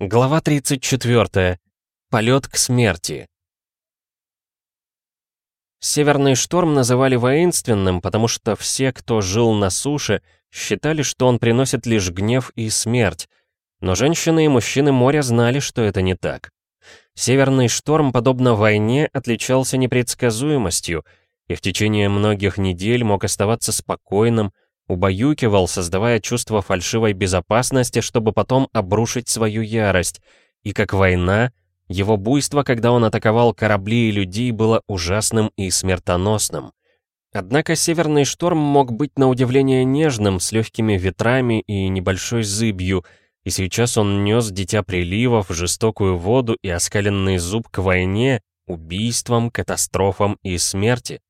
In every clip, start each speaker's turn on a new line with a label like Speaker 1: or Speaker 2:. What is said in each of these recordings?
Speaker 1: Глава 34. Полет к смерти. Северный шторм называли воинственным, потому что все, кто жил на суше, считали, что он приносит лишь гнев и смерть. Но женщины и мужчины моря знали, что это не так. Северный шторм, подобно войне, отличался непредсказуемостью и в течение многих недель мог оставаться спокойным, убаюкивал, создавая чувство фальшивой безопасности, чтобы потом обрушить свою ярость. И как война, его буйство, когда он атаковал корабли и людей, было ужасным и смертоносным. Однако северный шторм мог быть на удивление нежным, с легкими ветрами и небольшой зыбью, и сейчас он нес дитя приливов, жестокую воду и оскаленный зуб к войне, убийствам, катастрофам и смерти.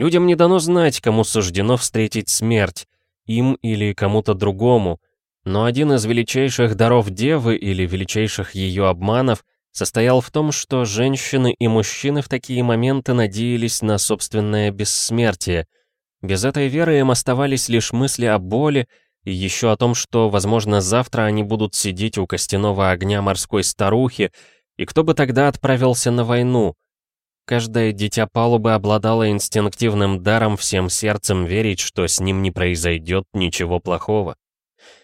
Speaker 1: Людям не дано знать, кому суждено встретить смерть, им или кому-то другому, но один из величайших даров Девы или величайших ее обманов состоял в том, что женщины и мужчины в такие моменты надеялись на собственное бессмертие. Без этой веры им оставались лишь мысли о боли и еще о том, что, возможно, завтра они будут сидеть у костяного огня морской старухи, и кто бы тогда отправился на войну — Каждое дитя палубы обладало инстинктивным даром всем сердцем верить, что с ним не произойдет ничего плохого.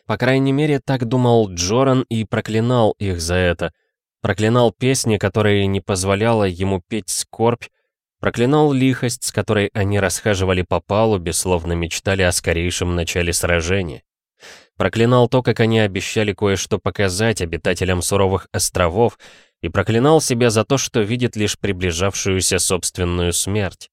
Speaker 1: По крайней мере, так думал Джоран и проклинал их за это. Проклинал песни, которые не позволяла ему петь скорбь, проклинал лихость, с которой они расхаживали по палубе, словно мечтали о скорейшем начале сражения. Проклинал то, как они обещали кое-что показать обитателям суровых островов, и проклинал себя за то, что видит лишь приближавшуюся собственную смерть.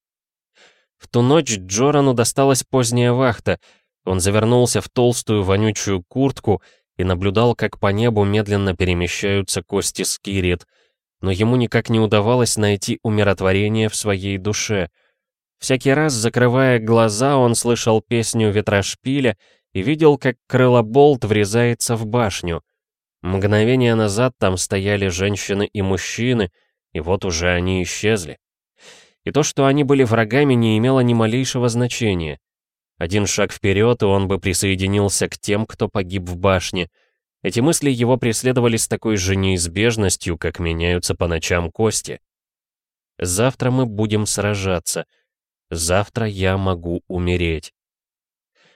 Speaker 1: В ту ночь Джорану досталась поздняя вахта, он завернулся в толстую вонючую куртку и наблюдал, как по небу медленно перемещаются кости Скирит, но ему никак не удавалось найти умиротворение в своей душе. Всякий раз, закрывая глаза, он слышал песню ветрошпиля и видел, как крылоболт врезается в башню — Мгновение назад там стояли женщины и мужчины, и вот уже они исчезли. И то, что они были врагами, не имело ни малейшего значения. Один шаг вперед, и он бы присоединился к тем, кто погиб в башне. Эти мысли его преследовали с такой же неизбежностью, как меняются по ночам кости. Завтра мы будем сражаться. Завтра я могу умереть.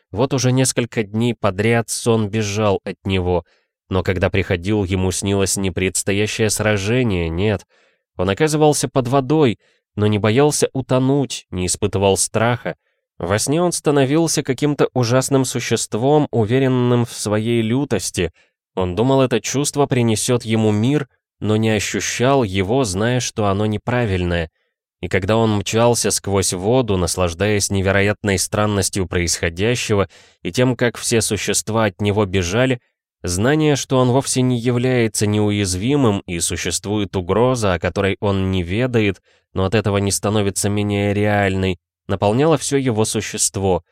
Speaker 1: Вот уже несколько дней подряд сон бежал от него — но когда приходил, ему снилось не предстоящее сражение, нет. Он оказывался под водой, но не боялся утонуть, не испытывал страха. Во сне он становился каким-то ужасным существом, уверенным в своей лютости. Он думал, это чувство принесет ему мир, но не ощущал его, зная, что оно неправильное. И когда он мчался сквозь воду, наслаждаясь невероятной странностью происходящего и тем, как все существа от него бежали, Знание, что он вовсе не является неуязвимым и существует угроза, о которой он не ведает, но от этого не становится менее реальной, наполняло все его существо.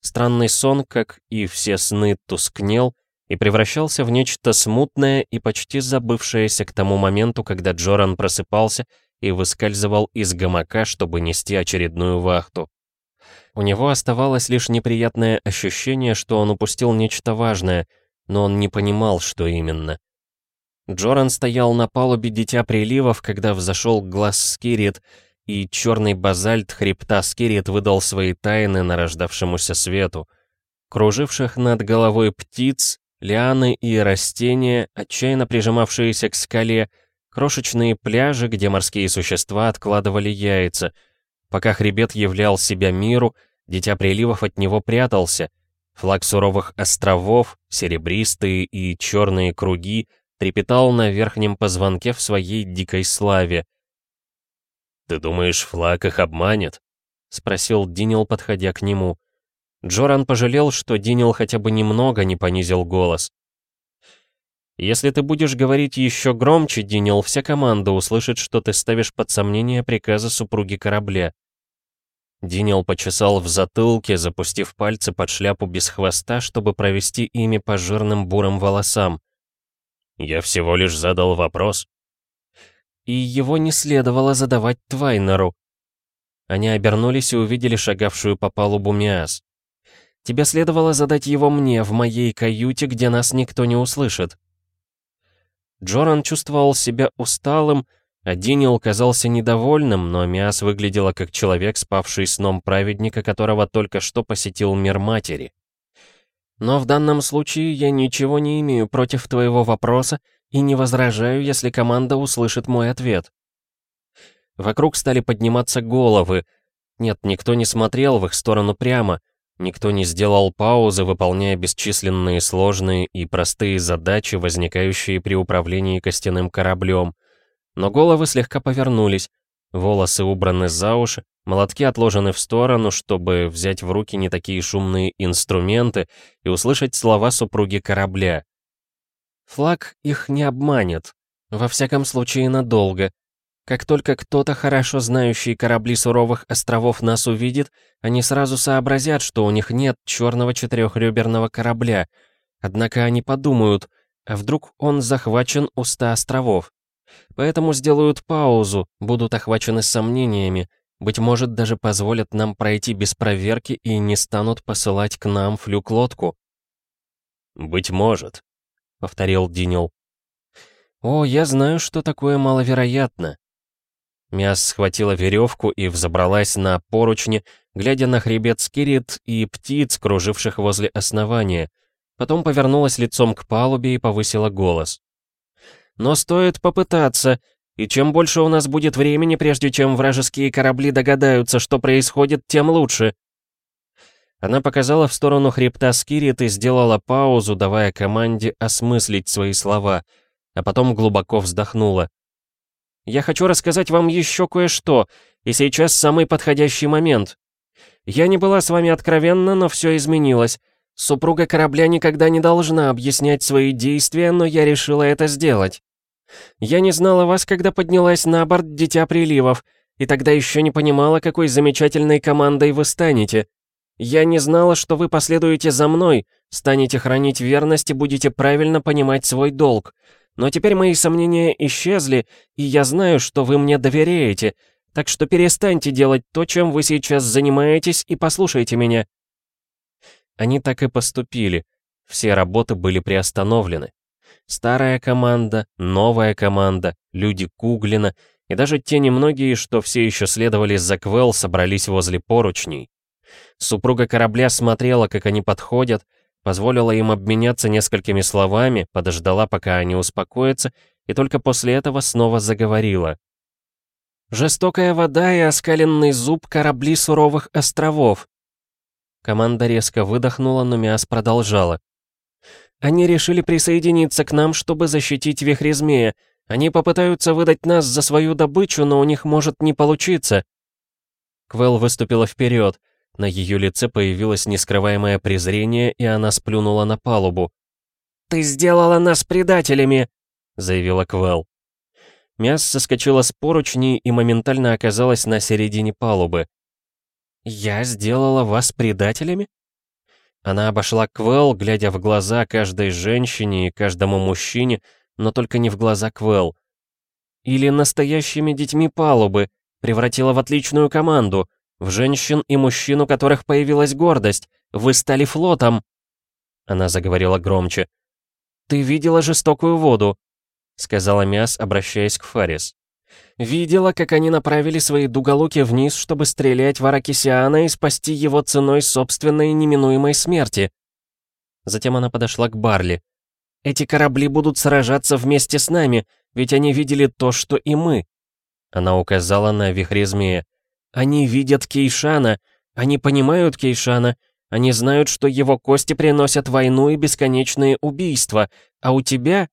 Speaker 1: Странный сон, как и все сны, тускнел и превращался в нечто смутное и почти забывшееся к тому моменту, когда Джоран просыпался и выскальзывал из гамака, чтобы нести очередную вахту. У него оставалось лишь неприятное ощущение, что он упустил нечто важное — но он не понимал, что именно. Джоран стоял на палубе Дитя Приливов, когда взошел глаз Скирит, и черный базальт хребта Скирит выдал свои тайны нарождавшемуся свету. Круживших над головой птиц, лианы и растения, отчаянно прижимавшиеся к скале, крошечные пляжи, где морские существа откладывали яйца. Пока хребет являл себя миру, Дитя Приливов от него прятался, Флаг суровых островов, серебристые и черные круги, трепетал на верхнем позвонке в своей дикой славе. «Ты думаешь, флаг их обманет?» — спросил Динил, подходя к нему. Джоран пожалел, что Динил хотя бы немного не понизил голос. «Если ты будешь говорить еще громче, Динил, вся команда услышит, что ты ставишь под сомнение приказы супруги корабля», Динил почесал в затылке, запустив пальцы под шляпу без хвоста, чтобы провести ими по жирным бурым волосам. «Я всего лишь задал вопрос». И его не следовало задавать Твайнеру. Они обернулись и увидели шагавшую по палубу Миас. «Тебе следовало задать его мне, в моей каюте, где нас никто не услышит». Джоран чувствовал себя усталым, а Динил казался недовольным, но Миас выглядела как человек, спавший сном праведника, которого только что посетил мир матери. «Но в данном случае я ничего не имею против твоего вопроса и не возражаю, если команда услышит мой ответ». Вокруг стали подниматься головы. Нет, никто не смотрел в их сторону прямо, никто не сделал паузы, выполняя бесчисленные сложные и простые задачи, возникающие при управлении костяным кораблем — но головы слегка повернулись, волосы убраны за уши, молотки отложены в сторону, чтобы взять в руки не такие шумные инструменты и услышать слова супруги корабля. Флаг их не обманет, во всяком случае надолго. Как только кто-то, хорошо знающий корабли суровых островов, нас увидит, они сразу сообразят, что у них нет черного четырехреберного корабля. Однако они подумают, а вдруг он захвачен у ста островов? Поэтому сделают паузу, будут охвачены сомнениями, быть может, даже позволят нам пройти без проверки и не станут посылать к нам флюк-лодку. «Быть может», — повторил Динил. «О, я знаю, что такое маловероятно». Мяс схватила веревку и взобралась на поручни, глядя на хребет скирит и птиц, круживших возле основания. Потом повернулась лицом к палубе и повысила голос. Но стоит попытаться, и чем больше у нас будет времени, прежде чем вражеские корабли догадаются, что происходит, тем лучше. Она показала в сторону хребта Скирит и сделала паузу, давая команде осмыслить свои слова, а потом глубоко вздохнула. «Я хочу рассказать вам еще кое-что, и сейчас самый подходящий момент. Я не была с вами откровенна, но все изменилось. Супруга корабля никогда не должна объяснять свои действия, но я решила это сделать. Я не знала вас, когда поднялась на борт Дитя Приливов, и тогда еще не понимала, какой замечательной командой вы станете. Я не знала, что вы последуете за мной, станете хранить верность и будете правильно понимать свой долг. Но теперь мои сомнения исчезли, и я знаю, что вы мне доверяете, так что перестаньте делать то, чем вы сейчас занимаетесь, и послушайте меня». Они так и поступили. Все работы были приостановлены. Старая команда, новая команда, люди Куглина и даже те немногие, что все еще следовали за Квелл, собрались возле поручней. Супруга корабля смотрела, как они подходят, позволила им обменяться несколькими словами, подождала, пока они успокоятся, и только после этого снова заговорила. «Жестокая вода и оскаленный зуб корабли суровых островов». Команда резко выдохнула, но Миас продолжала. Они решили присоединиться к нам, чтобы защитить вихри змея. Они попытаются выдать нас за свою добычу, но у них может не получиться». Квел выступила вперед. На ее лице появилось нескрываемое презрение, и она сплюнула на палубу. «Ты сделала нас предателями!» — заявила Квел. Мяс соскочила с поручней и моментально оказалась на середине палубы. «Я сделала вас предателями?» Она обошла Квелл, глядя в глаза каждой женщине и каждому мужчине, но только не в глаза Квелл. Или настоящими детьми палубы, превратила в отличную команду, в женщин и мужчин, у которых появилась гордость. Вы стали флотом. Она заговорила громче. «Ты видела жестокую воду», — сказала Мяс, обращаясь к Фарис. Видела, как они направили свои дуголуки вниз, чтобы стрелять в Аракисиана и спасти его ценой собственной неминуемой смерти. Затем она подошла к Барли. «Эти корабли будут сражаться вместе с нами, ведь они видели то, что и мы». Она указала на вихре змея. «Они видят Кейшана, они понимают Кейшана, они знают, что его кости приносят войну и бесконечные убийства, а у тебя...»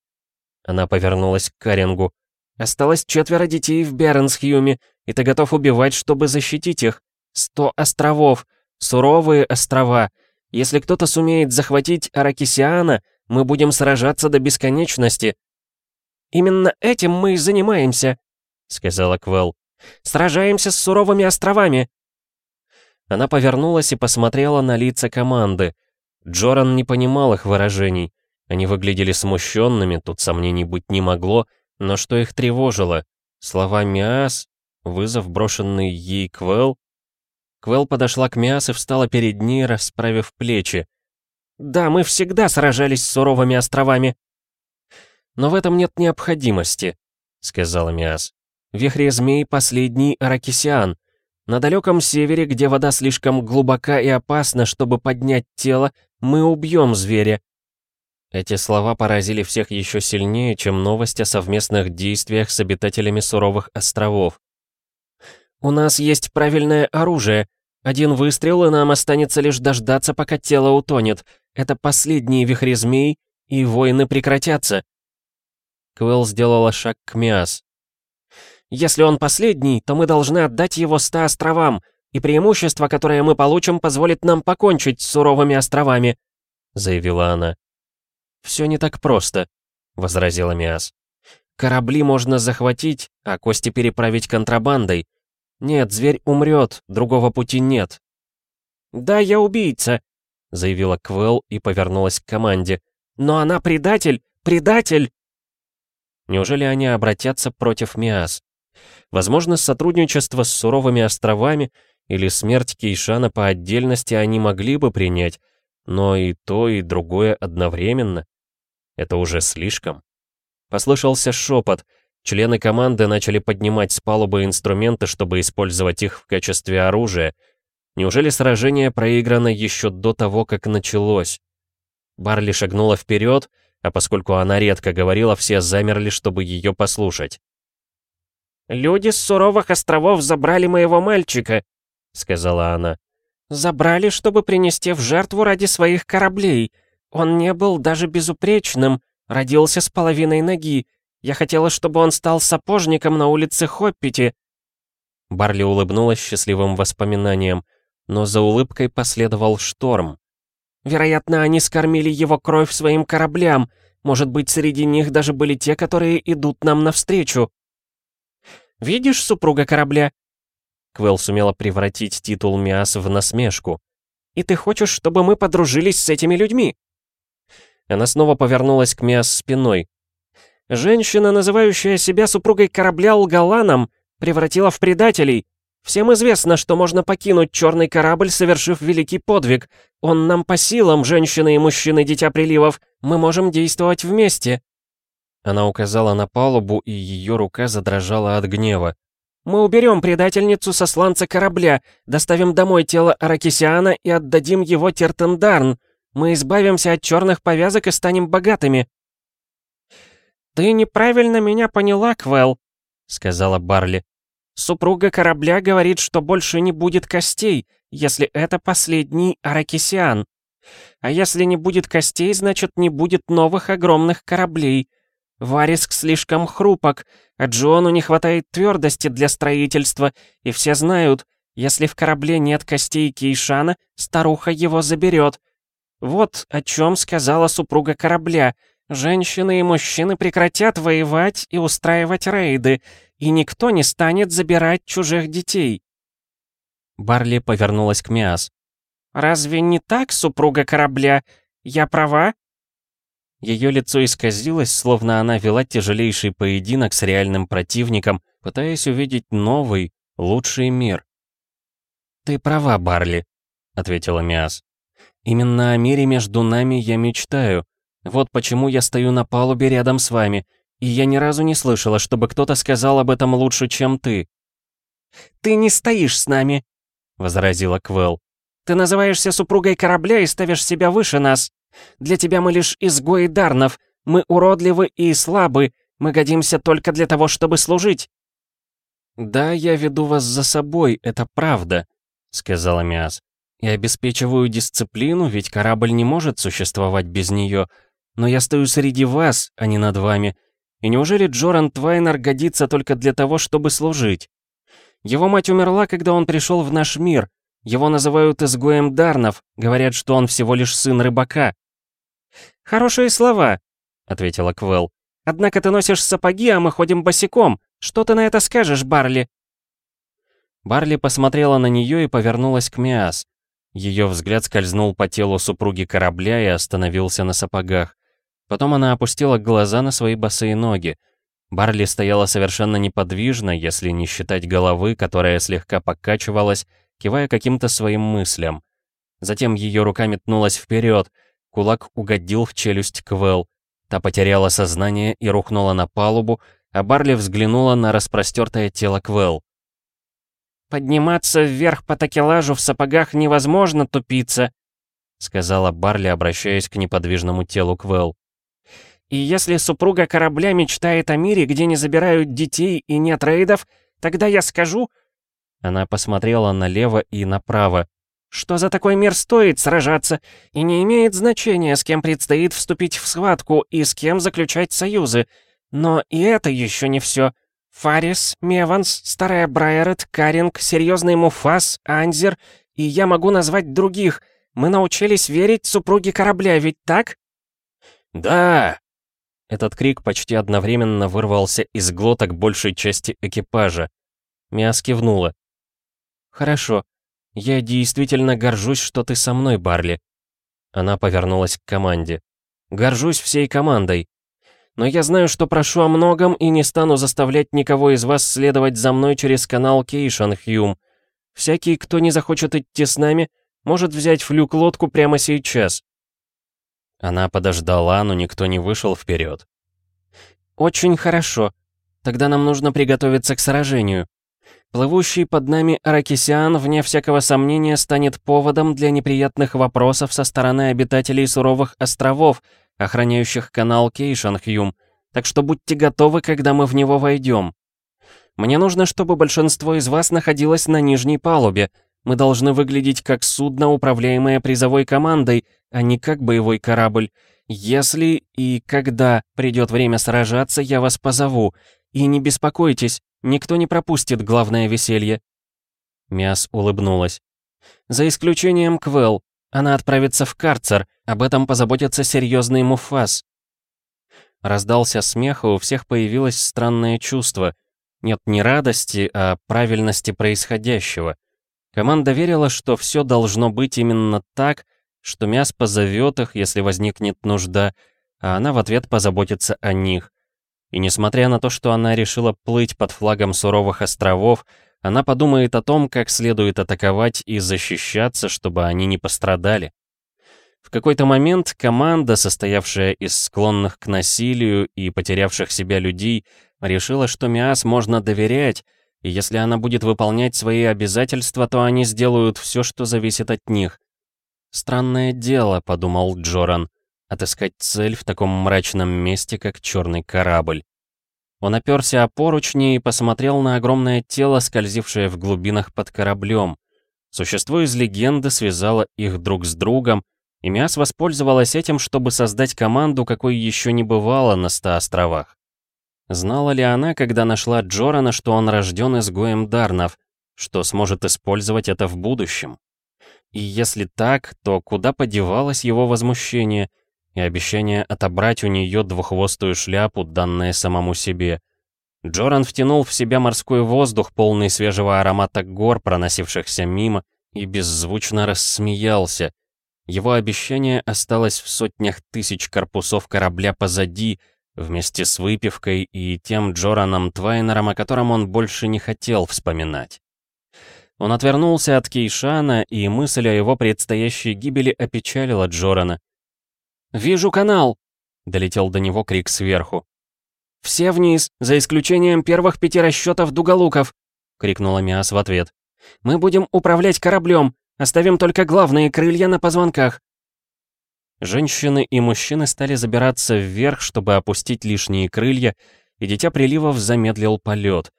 Speaker 1: Она повернулась к Карингу. Осталось четверо детей в Бернсхьюме, и ты готов убивать, чтобы защитить их. Сто островов, суровые острова. Если кто-то сумеет захватить Аракисиана, мы будем сражаться до бесконечности. Именно этим мы и занимаемся, сказала Квелл. Сражаемся с суровыми островами. Она повернулась и посмотрела на лица команды. Джоран не понимал их выражений. Они выглядели смущенными, тут сомнений быть не могло, но что их тревожило? Слова Миас? Вызов, брошенный ей Квел? Квел подошла к Миас и встала перед ней, расправив плечи. «Да, мы всегда сражались с суровыми островами». «Но в этом нет необходимости», — сказала Миас. «Вихре змей — последний аракисиан. На далеком севере, где вода слишком глубока и опасна, чтобы поднять тело, мы убьем зверя». Эти слова поразили всех еще сильнее, чем новость о совместных действиях с обитателями суровых островов. «У нас есть правильное оружие. Один выстрел, и нам останется лишь дождаться, пока тело утонет. Это последние вихри змей, и войны прекратятся». Квелл сделала шаг к Миас. «Если он последний, то мы должны отдать его ста островам, и преимущество, которое мы получим, позволит нам покончить с суровыми островами», — заявила она. «Все не так просто», — возразила Миас. «Корабли можно захватить, а кости переправить контрабандой. Нет, зверь умрет, другого пути нет». «Да, я убийца», — заявила Квелл и повернулась к команде. «Но она предатель! Предатель!» Неужели они обратятся против Миас? Возможно, сотрудничество с суровыми островами или смерть Кейшана по отдельности они могли бы принять, но и то, и другое одновременно. Это уже слишком. Послышался шепот. Члены команды начали поднимать с палубы инструменты, чтобы использовать их в качестве оружия. Неужели сражение проиграно еще до того, как началось? Барли шагнула вперед, а поскольку она редко говорила, все замерли, чтобы ее послушать. «Люди с суровых островов забрали моего мальчика», — сказала она. «Забрали, чтобы принести в жертву ради своих кораблей. Он не был даже безупречным, родился с половиной ноги. Я хотела, чтобы он стал сапожником на улице Хоппити». Барли улыбнулась счастливым воспоминанием, но за улыбкой последовал шторм. Вероятно, они скормили его кровь своим кораблям. Может быть, среди них даже были те, которые идут нам навстречу. Видишь супруга корабля?» Квелл сумела превратить титул Миас в насмешку. «И ты хочешь, чтобы мы подружились с этими людьми?» Она снова повернулась к Миас спиной. «Женщина, называющая себя супругой корабля, лгала нам, превратила в предателей. Всем известно, что можно покинуть черный корабль, совершив великий подвиг. Он нам по силам, женщины и мужчины, дитя приливов. Мы можем действовать вместе». Она указала на палубу, и ее рука задрожала от гнева. «Мы уберем предательницу со сланца корабля, доставим домой тело Аракисиана и отдадим его Тертендарн. Мы избавимся от черных повязок и станем богатыми». «Ты неправильно меня поняла, Квелл», — сказала Барли. Супруга корабля говорит, что больше не будет костей, если это последний Аракисиан. А если не будет костей, значит не будет новых огромных кораблей. Вариск слишком хрупок, а Джону не хватает твердости для строительства, и все знают, если в корабле нет костей Кейшана, старуха его заберет. Вот о чем сказала супруга корабля. Женщины и мужчины прекратят воевать и устраивать рейды, и никто не станет забирать чужих детей». Барли повернулась к Миас. «Разве не так, супруга корабля? Я права?» Ее лицо исказилось, словно она вела тяжелейший поединок с реальным противником, пытаясь увидеть новый, лучший мир. «Ты права, Барли», — ответила Миас. «Именно о мире между нами я мечтаю. Вот почему я стою на палубе рядом с вами, и я ни разу не слышала, чтобы кто-то сказал об этом лучше, чем ты». «Ты не стоишь с нами», — возразила Квелл. «Ты называешься супругой корабля и ставишь себя выше нас. Для тебя мы лишь изгои Дарнов. Мы уродливы и слабы. Мы годимся только для того, чтобы служить». «Да, я веду вас за собой, это правда», — сказала Миас. «И обеспечиваю дисциплину, ведь корабль не может существовать без нее. Но я стою среди вас, а не над вами, и неужели Джоран Твайнер годится только для того, чтобы служить? Его мать умерла, когда он пришел в наш мир. Его называют изгоем Дарнов, говорят, что он всего лишь сын рыбака. «Хорошие слова», — ответила Квелл. «Однако ты носишь сапоги, а мы ходим босиком. Что ты на это скажешь, Барли?» Барли посмотрела на нее и повернулась к Миас. Ее взгляд скользнул по телу супруги корабля и остановился на сапогах. Потом она опустила глаза на свои босые ноги. Барли стояла совершенно неподвижно, если не считать головы, которая слегка покачивалась, кивая каким-то своим мыслям. Затем ее рука метнулась вперед, кулак угодил в челюсть Квелл. Та потеряла сознание и рухнула на палубу, а Барли взглянула на распростертое тело Квелл.
Speaker 2: «Подниматься вверх по такелажу в сапогах невозможно, тупица», сказала Барли, обращаясь к неподвижному телу Квелл. «И если супруга корабля мечтает о мире, где не забирают детей и нет рейдов, тогда я скажу...» Она посмотрела налево и направо. «Что за такой мир стоит сражаться? И не имеет значения, с кем предстоит вступить в схватку и с кем заключать союзы. Но и это еще не все. Фарис, Меванс, Старая Брайерет, Каринг, Серьезный Муфас, Анзер, и я могу назвать других. Мы научились верить супруге корабля, ведь так?»
Speaker 1: «Да!» Этот крик почти одновременно вырвался из глоток большей части экипажа. Миас кивнула. «Хорошо. Я действительно горжусь, что ты со мной, Барли». Она повернулась к команде. «Горжусь всей командой. Но я знаю, что прошу о многом и не стану заставлять никого из вас следовать за мной через канал Кейшан Хьюм. Всякий, кто не захочет идти с нами, может взять флюк-лодку прямо сейчас». Она подождала, но никто не вышел вперед. «Очень хорошо. Тогда нам нужно приготовиться к сражению. Плывущий под нами Аракисиан, вне всякого сомнения, станет поводом для неприятных вопросов со стороны обитателей суровых островов, охраняющих канал Кейшанхюм, так что будьте готовы, когда мы в него войдем. Мне нужно, чтобы большинство из вас находилось на нижней палубе. Мы должны выглядеть как судно, управляемое призовой командой, а не как боевой корабль. Если и когда придет время сражаться, я вас позову. И не беспокойтесь, никто не пропустит главное веселье». Мяс улыбнулась. «За исключением Квелл. Она отправится в карцер. Об этом позаботится серьезный Муфас». Раздался смех, и у всех появилось странное чувство. Нет не радости, а правильности происходящего. Команда верила, что все должно быть именно так, что Мяс позовет их, если возникнет нужда, а она в ответ позаботится о них. И несмотря на то, что она решила плыть под флагом суровых островов, она подумает о том, как следует атаковать и защищаться, чтобы они не пострадали. В какой-то момент команда, состоявшая из склонных к насилию и потерявших себя людей, решила, что Миас можно доверять, и если она будет выполнять свои обязательства, то они сделают все, что зависит от них. «Странное дело», — подумал Джоран, отыскать цель в таком мрачном месте, как черный корабль. Он оперся о поручни и посмотрел на огромное тело, скользившее в глубинах под кораблем. Существо из легенды связало их друг с другом, и Миас воспользовалась этим, чтобы создать команду, какой еще не бывало на ста островах. Знала ли она, когда нашла Джорана, что он рожден изгоем Дарнов, что сможет использовать это в будущем? И если так, то куда подевалось его возмущение — и обещание отобрать у нее двуххвостую шляпу, данное самому себе. Джоран втянул в себя морской воздух, полный свежего аромата гор, проносившихся мимо, и беззвучно рассмеялся. Его обещание осталось в сотнях тысяч корпусов корабля позади, вместе с выпивкой и тем Джораном Твайнером, о котором он больше не хотел вспоминать. Он отвернулся от Кейшана, и мысль о его предстоящей гибели опечалила Джорана. «Вижу канал!» — долетел до него крик сверху. «Все вниз, за исключением первых пяти расчетов дуголуков!» — крикнула Миас в ответ. «Мы будем управлять кораблем, оставим только главные крылья на позвонках!» Женщины и мужчины стали забираться вверх, чтобы опустить лишние крылья, и Дитя Приливов замедлил полет.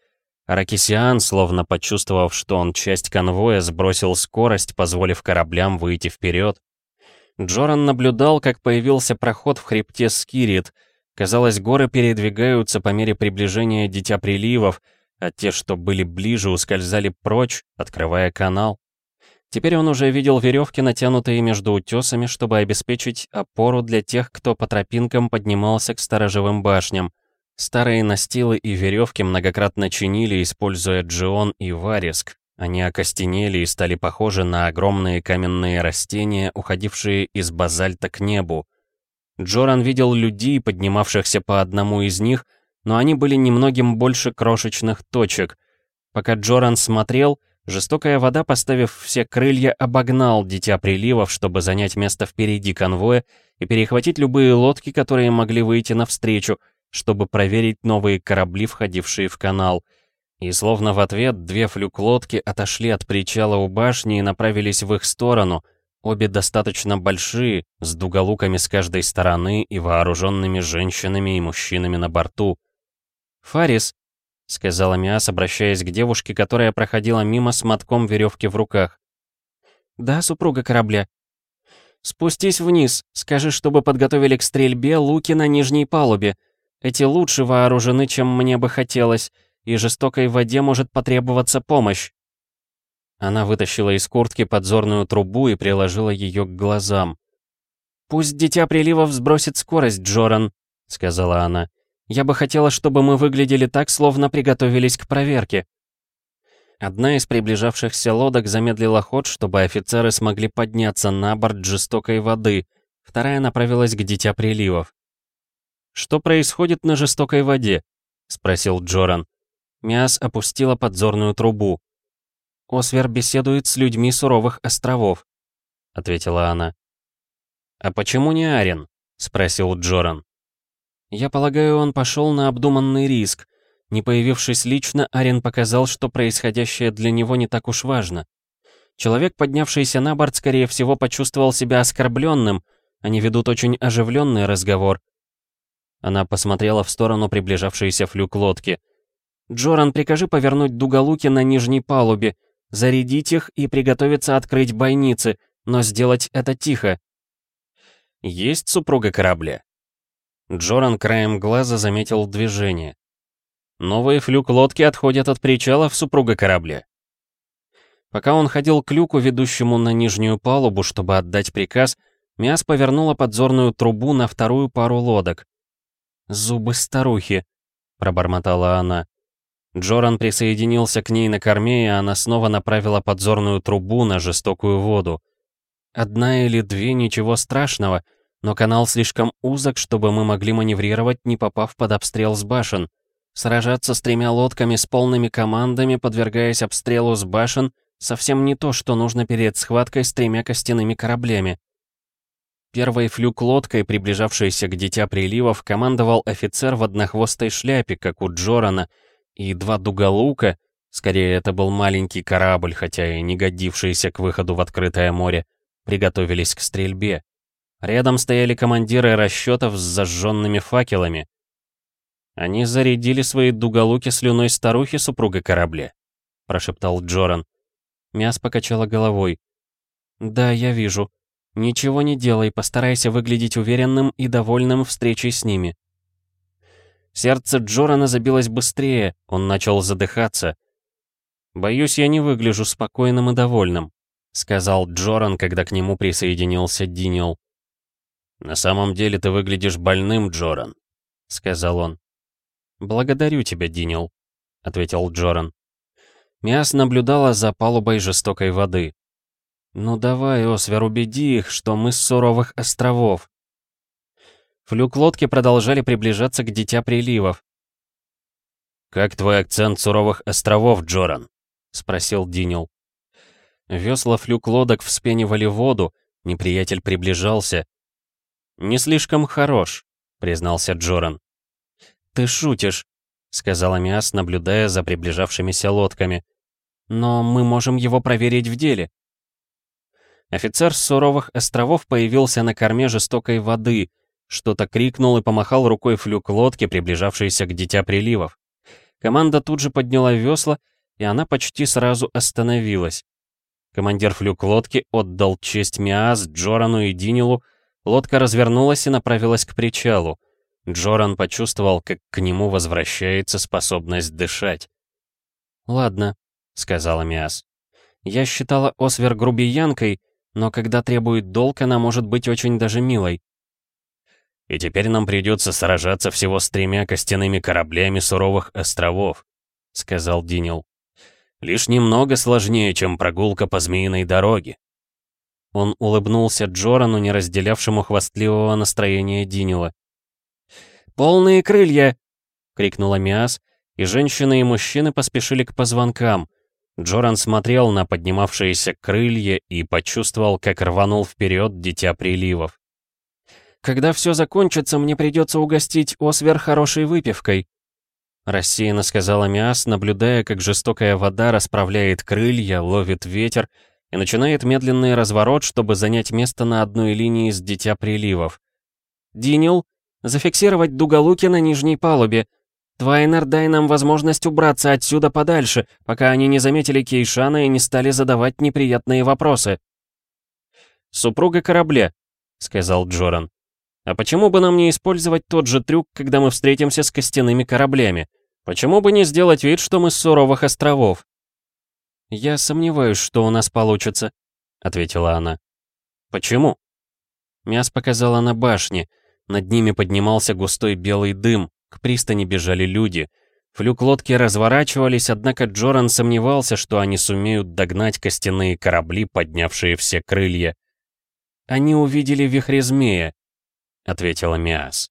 Speaker 1: Аракисиан, словно почувствовав, что он часть конвоя, сбросил скорость, позволив кораблям выйти вперед. Джоран наблюдал, как появился проход в хребте Скирит. Казалось, горы передвигаются по мере приближения Дитя Приливов, а те, что были ближе, ускользали прочь, открывая канал. Теперь он уже видел веревки, натянутые между утесами, чтобы обеспечить опору для тех, кто по тропинкам поднимался к сторожевым башням. Старые настилы и веревки многократно чинили, используя джион и вариск. Они окостенели и стали похожи на огромные каменные растения, уходившие из базальта к небу. Джоран видел людей, поднимавшихся по одному из них, но они были немногим больше крошечных точек. Пока Джоран смотрел, жестокая вода, поставив все крылья, обогнал Дитя Приливов, чтобы занять место впереди конвоя и перехватить любые лодки, которые могли выйти навстречу, чтобы проверить новые корабли, входившие в канал. И словно в ответ две флюк-лодки отошли от причала у башни и направились в их сторону, обе достаточно большие, с дуголуками с каждой стороны и вооруженными женщинами и мужчинами на борту. «Фарис», — сказала Миас, обращаясь к девушке, которая проходила мимо с мотком веревки в руках. «Да, супруга корабля». «Спустись вниз, скажи, чтобы подготовили к стрельбе луки на нижней палубе. Эти лучше вооружены, чем мне бы хотелось, и жестокой воде может потребоваться помощь». Она вытащила из куртки подзорную трубу и приложила ее к глазам. «Пусть Дитя Приливов сбросит скорость, Джоран», — сказала она. «Я бы хотела, чтобы мы выглядели так, словно приготовились к проверке». Одна из приближавшихся лодок замедлила ход, чтобы офицеры смогли подняться на борт жестокой воды, вторая направилась к Дитя Приливов. «Что происходит на жестокой воде?» — спросил Джоран. Миас опустила подзорную трубу. «Освер беседует с людьми суровых островов», — ответила она. «А почему не Арен?» — спросил Джоран. «Я полагаю, он пошел на обдуманный риск. Не появившись лично, Арен показал, что происходящее для него не так уж важно. Человек, поднявшийся на борт, скорее всего, почувствовал себя оскорбленным. Они ведут очень оживленный разговор». Она посмотрела в сторону приближавшейся флюк лодки. «Джоран, прикажи повернуть дуголуки на нижней палубе, зарядить их и приготовиться открыть бойницы, но сделать это тихо». «Есть супруга корабля?» Джоран краем глаза заметил движение. «Новые флюк-лодки отходят от причала в супруга корабля». Пока он ходил к люку, ведущему на нижнюю палубу, чтобы отдать приказ, Миас повернула подзорную трубу на вторую пару лодок. «Зубы старухи», — пробормотала она. Джоран присоединился к ней на корме, и она снова направила подзорную трубу на жестокую воду. Одна или две, ничего страшного, но канал слишком узок, чтобы мы могли маневрировать, не попав под обстрел с башен. Сражаться с тремя лодками с полными командами, подвергаясь обстрелу с башен, совсем не то, что нужно перед схваткой с тремя костяными кораблями. Первой флюк-лодкой, приближавшейся к Дитя Приливов, командовал офицер в однохвостой шляпе, как у Джорана, и два дуголука, скорее это был маленький корабль, хотя и не годившийся к выходу в открытое море, приготовились к стрельбе. Рядом стояли командиры расчетов с зажженными факелами. «Они зарядили свои дуголуки слюной старухи супруга корабля», — прошептал Джоран. Мяс покачала головой. «Да, я вижу. Ничего не делай, постарайся выглядеть уверенным и довольным встречей с ними. Сердце Джорана забилось быстрее, он начал задыхаться. «Боюсь, я не выгляжу спокойным и довольным», — сказал Джоран, когда к нему присоединился Динил. «На самом деле ты выглядишь больным, Джоран», — сказал он. «Благодарю тебя, Динил», — ответил Джоран. Миас наблюдала за палубой жестокой воды. «Ну давай, Освер, убеди их, что мы с суровых островов», Флюк-лодки продолжали приближаться к Дитя Приливов. «Как твой акцент суровых островов, Джоран?» — спросил Динил. Весла флюк-лодок вспенивали воду, неприятель приближался. «Не слишком хорош», — признался Джоран. «Ты шутишь», — сказала Миас, наблюдая за приближавшимися лодками. «Но мы можем его проверить в деле». Офицер с суровых островов появился на корме жестокой воды — что-то крикнул и помахал рукой флюк лодки, приближавшейся к Дитя Приливов. Команда тут же подняла весла, и она почти сразу остановилась. Командир флюк лодки отдал честь Миаз, Джорану и Динилу, лодка развернулась и направилась к причалу. Джоран почувствовал, как к нему возвращается способность дышать. «Ладно», — сказала Миас. «Я считала Освер грубиянкой, но когда требует долг, она может быть очень даже милой. И теперь нам придется сражаться всего с тремя костяными кораблями суровых островов», — сказал Динил. «Лишь немного сложнее, чем прогулка по змеиной дороге». Он улыбнулся Джорану, не разделявшему хвастливого настроения Динила. «Полные крылья!» — крикнула Миас, и женщины и мужчины поспешили к позвонкам. Джоран смотрел на поднимавшиеся крылья и почувствовал, как рванул вперед Дитя Приливов. Когда все закончится, мне придется угостить Освер хорошей выпивкой», рассеянно сказала Миас, наблюдая, как жестокая вода расправляет крылья, ловит ветер и начинает медленный разворот, чтобы занять место на одной линии с Дитя Приливов. «Динил, зафиксировать дуголуки на нижней палубе. Твайнер, дай нам возможность убраться отсюда подальше, пока они не заметили Кейшана и не стали задавать неприятные вопросы». «Супруга корабля», — сказал Джоран. «А почему бы нам не использовать тот же трюк, когда мы встретимся с костяными кораблями? Почему бы не сделать вид, что мы с суровых островов?» «Я сомневаюсь, что у нас получится», — ответила она. «Почему?» Мяс показала на башне. Над ними поднимался густой белый дым, к пристани бежали люди. Флюк лодки разворачивались, однако Джоран сомневался, что они сумеют догнать костяные корабли, поднявшие все крылья. «Они увидели вихре змея», — ответила Миас.